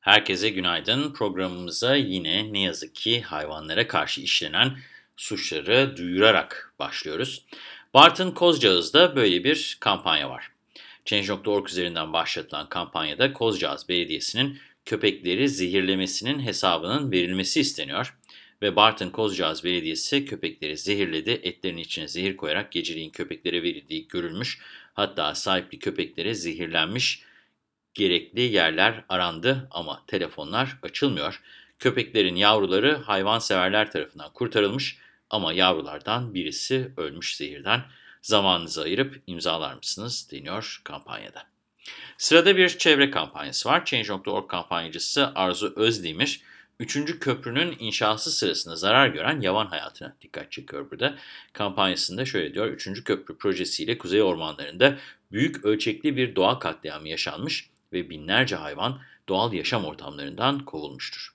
Herkese günaydın. Programımıza yine ne yazık ki hayvanlara karşı işlenen suçları duyurarak başlıyoruz. Bartın Kozcağız'da böyle bir kampanya var. Change.org üzerinden başlatılan kampanyada Kozcağız Belediyesi'nin köpekleri zehirlemesinin hesabının verilmesi isteniyor. Ve Bartın Kozcağız Belediyesi köpekleri zehirledi, etlerin içine zehir koyarak geceliğin köpeklere verildiği görülmüş. Hatta sahipli köpeklere zehirlenmiş gerekli yerler arandı ama telefonlar açılmıyor. Köpeklerin yavruları hayvanseverler tarafından kurtarılmış ama yavrulardan birisi ölmüş zehirden. Zamanınızı ayırıp imzalar mısınız deniyor kampanyada. Sırada bir çevre kampanyası var. Change.org kampanyacısı Arzu Özdemir, 3. köprünün inşası sırasında zarar gören yavan hayatına dikkat çekiyor burada. Kampanyasında şöyle diyor, 3. köprü projesiyle kuzey ormanlarında büyük ölçekli bir doğa katliamı yaşanmış ve binlerce hayvan doğal yaşam ortamlarından kovulmuştur.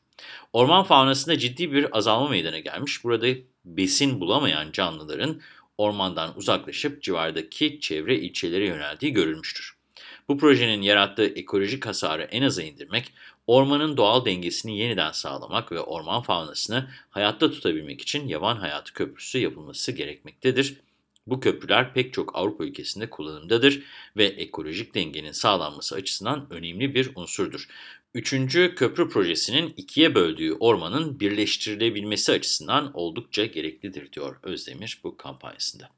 Orman faunasında ciddi bir azalma meydana gelmiş. Burada besin bulamayan canlıların ormandan uzaklaşıp civardaki çevre ilçelere yöneldiği görülmüştür. Bu projenin yarattığı ekolojik hasarı en aza indirmek, ormanın doğal dengesini yeniden sağlamak ve orman faunasını hayatta tutabilmek için yavan hayatı köprüsü yapılması gerekmektedir. Bu köprüler pek çok Avrupa ülkesinde kullanımdadır ve ekolojik dengenin sağlanması açısından önemli bir unsurdur. Üçüncü köprü projesinin ikiye böldüğü ormanın birleştirilebilmesi açısından oldukça gereklidir diyor Özdemir bu kampanyasında.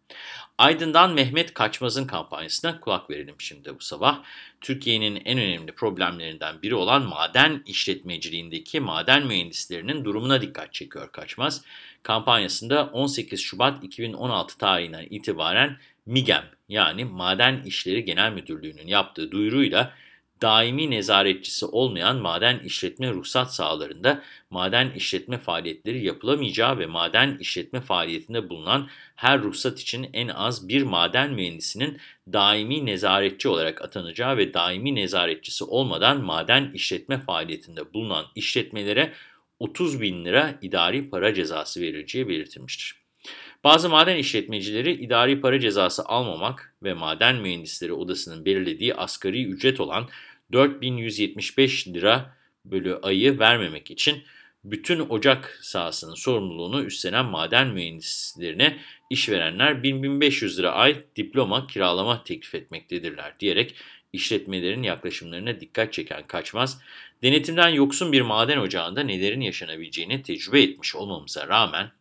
Aydın'dan Mehmet Kaçmaz'ın kampanyasına kulak verelim şimdi bu sabah. Türkiye'nin en önemli problemlerinden biri olan maden işletmeciliğindeki maden mühendislerinin durumuna dikkat çekiyor Kaçmaz. Kampanyasında 18 Şubat 2016 tarihinden itibaren MİGEM yani Maden İşleri Genel Müdürlüğü'nün yaptığı duyuruyla daimi nezaretçisi olmayan maden işletme ruhsat sahalarında maden işletme faaliyetleri yapılamayacağı ve maden işletme faaliyetinde bulunan her ruhsat için en az bir maden mühendisinin daimi nezaretçi olarak atanacağı ve daimi nezaretçisi olmadan maden işletme faaliyetinde bulunan işletmelere 30 bin lira idari para cezası verileceği belirtilmiştir. Bazı maden işletmecileri idari para cezası almamak ve maden mühendisleri odasının belirlediği asgari ücret olan 4175 lira bölü ayı vermemek için bütün ocak sahasının sorumluluğunu üstlenen maden mühendislerine işverenler 1500 lira ay diploma kiralama teklif etmektedirler diyerek işletmelerin yaklaşımlarına dikkat çeken Kaçmaz, denetimden yoksun bir maden ocağında nelerin yaşanabileceğini tecrübe etmiş olmamıza rağmen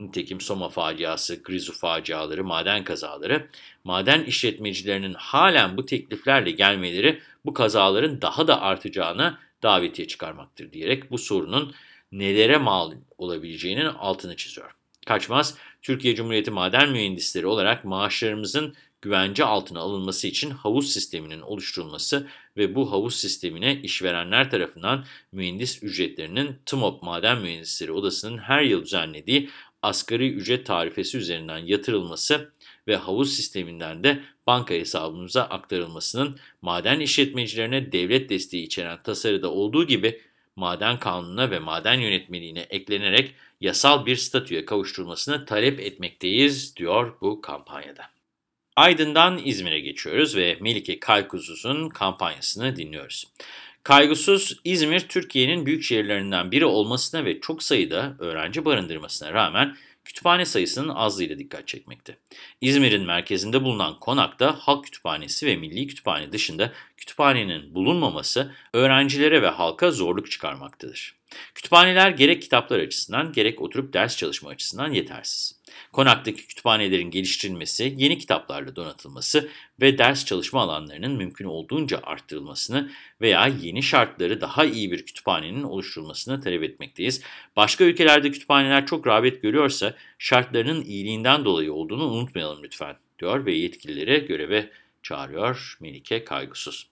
Nitekim Soma faciası, Grizu faciaları, maden kazaları, maden işletmecilerinin halen bu tekliflerle gelmeleri bu kazaların daha da artacağına davetiye çıkarmaktır diyerek bu sorunun nelere mal olabileceğinin altını çiziyor. Kaçmaz, Türkiye Cumhuriyeti maden mühendisleri olarak maaşlarımızın güvence altına alınması için havuz sisteminin oluşturulması ve bu havuz sistemine işverenler tarafından mühendis ücretlerinin TMOP Maden Mühendisleri Odası'nın her yıl düzenlediği asgari ücret tarifesi üzerinden yatırılması ve havuz sisteminden de banka hesabımıza aktarılmasının maden işletmecilerine devlet desteği içeren tasarıda olduğu gibi maden kanununa ve maden yönetmeliğine eklenerek yasal bir statüye kavuşturulmasını talep etmekteyiz diyor bu kampanyada. Aydın'dan İzmir'e geçiyoruz ve Melike Kaykuzuz'un kampanyasını dinliyoruz. Kaygısız İzmir, Türkiye'nin büyük şehirlerinden biri olmasına ve çok sayıda öğrenci barındırmasına rağmen kütüphane sayısının azlığıyla dikkat çekmekte. İzmir'in merkezinde bulunan Konak'ta Halk Kütüphanesi ve Milli Kütüphane dışında kütüphanenin bulunmaması öğrencilere ve halka zorluk çıkarmaktadır. Kütüphaneler gerek kitaplar açısından gerek oturup ders çalışma açısından yetersiz. Konaktaki kütüphanelerin geliştirilmesi, yeni kitaplarla donatılması ve ders çalışma alanlarının mümkün olduğunca arttırılmasını veya yeni şartları daha iyi bir kütüphanenin oluşturulmasını talep etmekteyiz. Başka ülkelerde kütüphaneler çok rağbet görüyorsa şartlarının iyiliğinden dolayı olduğunu unutmayalım lütfen diyor ve yetkilileri göreve çağırıyor Melike Kaygısız.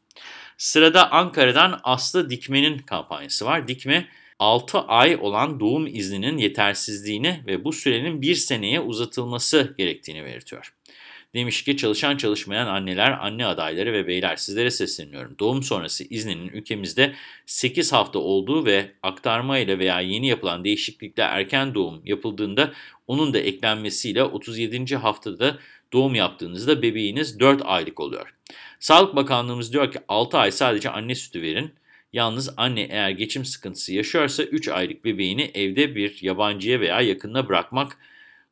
Sırada Ankara'dan Aslı Dikme'nin kampanyası var. Dikme 6 ay olan doğum izninin yetersizliğini ve bu sürenin bir seneye uzatılması gerektiğini belirtiyor. Demiş ki çalışan çalışmayan anneler, anne adayları ve beyler sizlere sesleniyorum. Doğum sonrası izninin ülkemizde 8 hafta olduğu ve aktarma ile veya yeni yapılan değişiklikle erken doğum yapıldığında onun da eklenmesiyle 37. haftada doğum yaptığınızda bebeğiniz 4 aylık oluyor. Sağlık Bakanlığımız diyor ki 6 ay sadece anne sütü verin Yalnız anne eğer geçim sıkıntısı yaşıyorsa 3 aylık bebeğini evde bir yabancıya veya yakınına bırakmak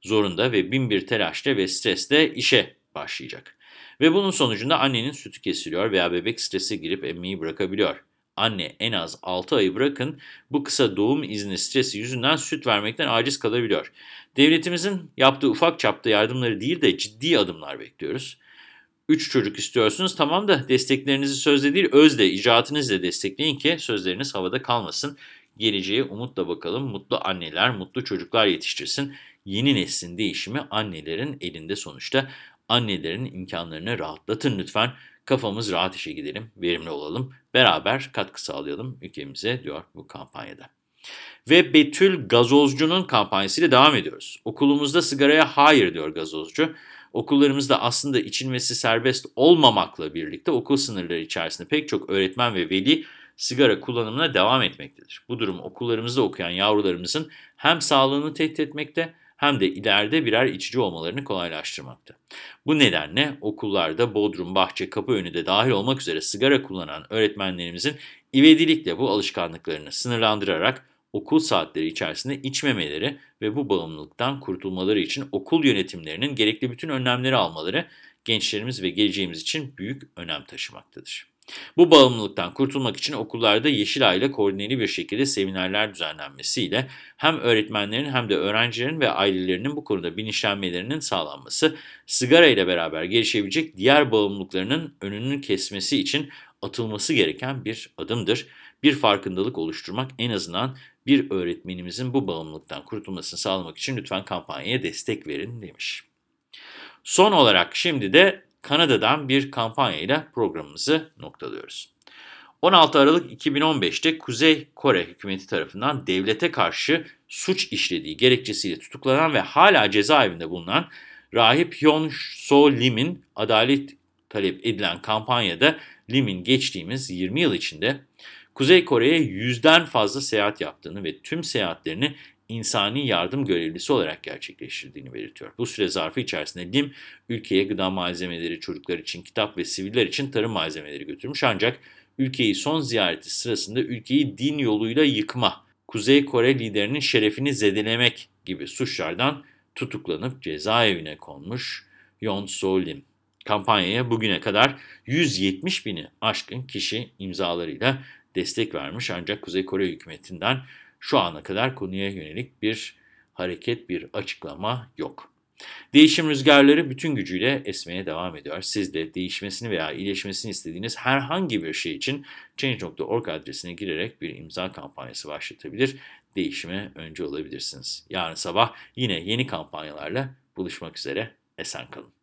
zorunda ve bin bir telaşla ve stresle işe başlayacak. Ve bunun sonucunda annenin sütü kesiliyor veya bebek strese girip emmeyi bırakabiliyor. Anne en az 6 ayı bırakın bu kısa doğum izni stresi yüzünden süt vermekten aciz kalabiliyor. Devletimizin yaptığı ufak çapta yardımları değil de ciddi adımlar bekliyoruz. 3 çocuk istiyorsunuz tamam da desteklerinizi sözle değil özle, icraatınızla destekleyin ki sözleriniz havada kalmasın. Geleceğe umutla bakalım, mutlu anneler, mutlu çocuklar yetiştirsin. Yeni neslin değişimi annelerin elinde sonuçta. Annelerin imkanlarını rahatlatın lütfen. Kafamız rahat işe gidelim, verimli olalım, beraber katkı sağlayalım ülkemize diyor bu kampanyada. Ve Betül Gazozcu'nun kampanyasıyla devam ediyoruz. Okulumuzda sigaraya hayır diyor gazozcu. Okullarımızda aslında içilmesi serbest olmamakla birlikte okul sınırları içerisinde pek çok öğretmen ve veli sigara kullanımına devam etmektedir. Bu durum okullarımızda okuyan yavrularımızın hem sağlığını tehdit etmekte hem de ileride birer içici olmalarını kolaylaştırmakta. Bu nedenle okullarda bodrum, bahçe, kapı önü de dahil olmak üzere sigara kullanan öğretmenlerimizin ivedilikle bu alışkanlıklarını sınırlandırarak okul saatleri içerisinde içmemeleri ve bu bağımlılıktan kurtulmaları için okul yönetimlerinin gerekli bütün önlemleri almaları gençlerimiz ve geleceğimiz için büyük önem taşımaktadır. Bu bağımlılıktan kurtulmak için okullarda Yeşilay ile koordineli bir şekilde seminerler düzenlenmesiyle hem öğretmenlerin hem de öğrencilerin ve ailelerinin bu konuda bilinçlenmelerinin sağlanması, sigara ile beraber gelişebilecek diğer bağımlılıklarının önünün kesmesi için atılması gereken bir adımdır. Bir farkındalık oluşturmak en azından bir öğretmenimizin bu bağımlılıktan kurtulmasını sağlamak için lütfen kampanyaya destek verin demiş. Son olarak şimdi de Kanada'dan bir kampanyayla programımızı noktalıyoruz. 16 Aralık 2015'te Kuzey Kore hükümeti tarafından devlete karşı suç işlediği gerekçesiyle tutuklanan ve hala cezaevinde bulunan rahip Hyun So Lim'in adalet talep edilen kampanyada Lim'in geçtiğimiz 20 yıl içinde Kuzey Kore'ye yüzden fazla seyahat yaptığını ve tüm seyahatlerini insani yardım görevlisi olarak gerçekleştirdiğini belirtiyor. Bu süre zarfı içerisinde Lim, ülkeye gıda malzemeleri, çocuklar için kitap ve siviller için tarım malzemeleri götürmüş ancak ülkeyi son ziyareti sırasında ülkeyi din yoluyla yıkma, Kuzey Kore liderinin şerefini zedelemek gibi suçlardan tutuklanıp cezaevine konmuş Yon So Lim. Kampanyaya bugüne kadar 170 bini aşkın kişi imzalarıyla destek vermiş ancak Kuzey Kore hükümetinden şu ana kadar konuya yönelik bir hareket, bir açıklama yok. Değişim rüzgarları bütün gücüyle esmeye devam ediyor. Siz de değişmesini veya iyileşmesini istediğiniz herhangi bir şey için Change.org adresine girerek bir imza kampanyası başlatabilir, değişime önce olabilirsiniz. Yarın sabah yine yeni kampanyalarla buluşmak üzere, esen kalın.